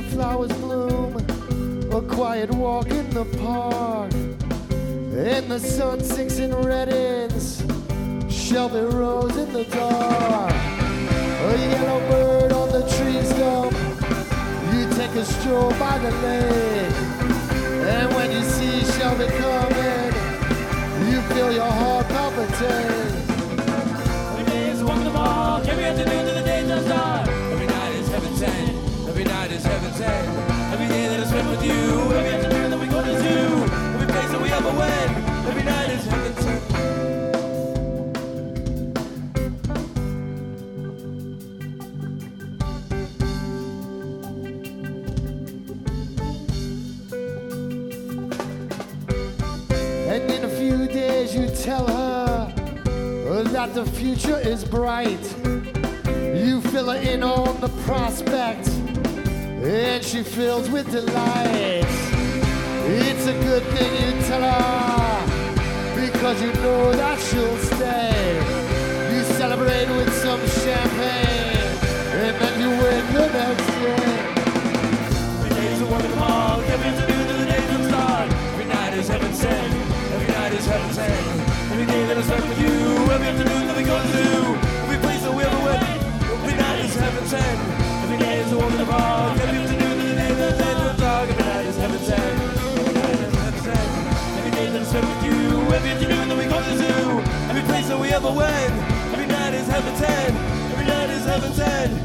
the flowers bloom. A quiet walk in the park. And the sun sinks and reddens. Shelby rose in the dark. A yellow bird on the tree stump. You take a stroll by the lake. And when you see Shelby coming, you feel your heart days you tell her that the future is bright. You fill her in on the prospect, and she fills with delight. It's a good thing you tell her, because you know that she'll Every afternoon that we go to the zoo. Every place that we ever went. Every night is heaven sent. Every day is a one of mark. Every afternoon to the day that the day just. Every night is heaven sent. Every night is heaven sent. Every day that I spend with you. Every afternoon that we go to the zoo. Every place that we ever went. Every night is heaven sent. Every night is heaven sent.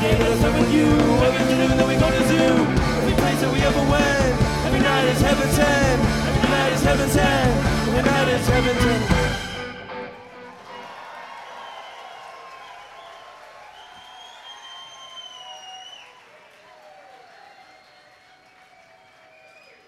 game, let us. Every to night is. Every night is heaven's end. Every night is heaven's end.